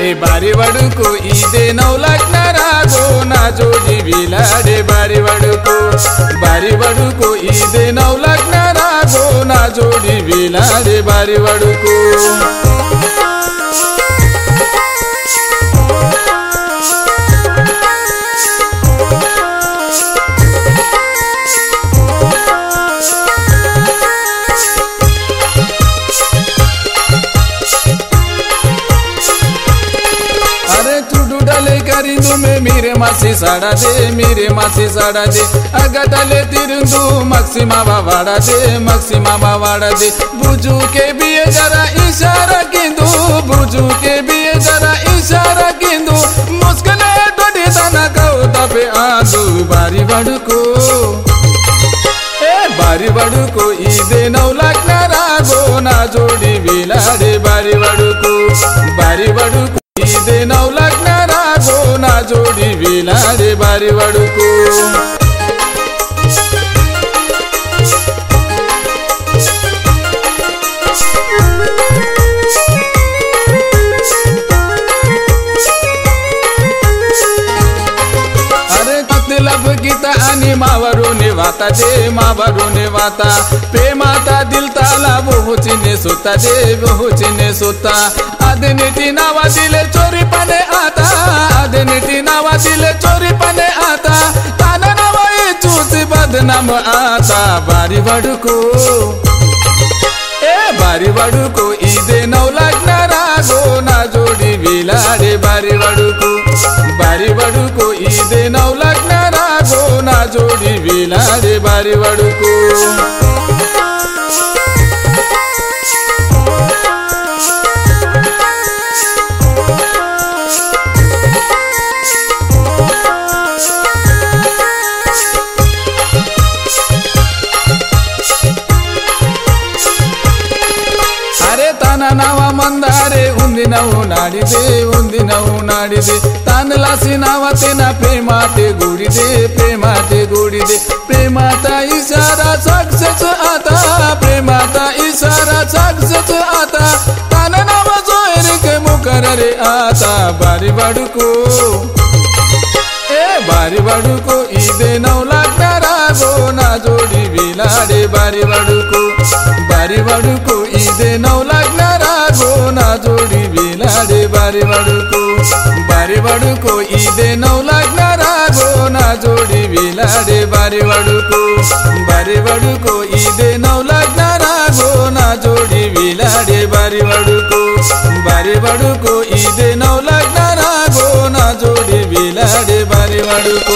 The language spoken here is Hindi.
अरे बारी को ईदे नौ लाग्न रागो ना जीवी बिलाडे बारी बडुको बारी नौ लाग्न रागो ना जीवी बिलाडे बारी बडुको डुडले करिंदु में मेरे मासी साड़ा दे, मेरे मासी साड़ा दे। तिरुंदु मक्सी मामा वाड़ा दे, मक्सी मामा वाड़ा दे। बुजू के बिये जरा इशारा किंदु बुजू के बिये जरा इशारा किंदु। मुस्कले डोडी दाना कौ तबे आलू बारी बड़को। ए, बारी बडुको इदे नौ लाग्न रागो, ना जोडी बिलाडे बारी बडुको बारी बडुको इदे नौ लाग्न ना जोडी बिलाडे बारी गीता आणि मावरून वाता दे मावरून वाता प्रेमाता दिल ताला बहुचिने सुता, दे बहुचिने सुता। आदिनिटी नावा दिले चोरी पाने आता। आदिनिटी नावा दिले चोरी पाने आता। ताना नावा चूसी बदनाम आता। बारी बडुको ए, बारी बडुको इदे नौ लाग्न रागो ना जोडी बिलाडे। बारी बडुको बारी बडुको इदे नौ చూడి వీణాది బారి వడుకు. ఉంది నవ్వు నాడిది ఉంది లాసి నవ తిన ప్రేమాతి నవతిన ప్రేమాతే గుడిదే ప్రేమాతే. इशारा सक्सेस आता, प्रेमाचा इशारा सक्सेस आता. तान नावाचो एरिक मुकर रे आता, बारी वाडूको. ए, बारी वाडूको, इदे नौ लागणारा गो, ना जोडी विलाडे बारी वाडूको. बारी वाडूको, इदे नौ लागणारा गो, ना जोडी विलाडे बारी वाडूको. बारीवाडुको इदे नौ रागो ना जोडी बिलाडे बारीवाडुको बारीवाडुको इदे नौ रागो ना जोडी बिलाडे बारीवाडुको बारीवाडुको इदे नौ रागो ना जोडी बिलाडे बारीवाडुको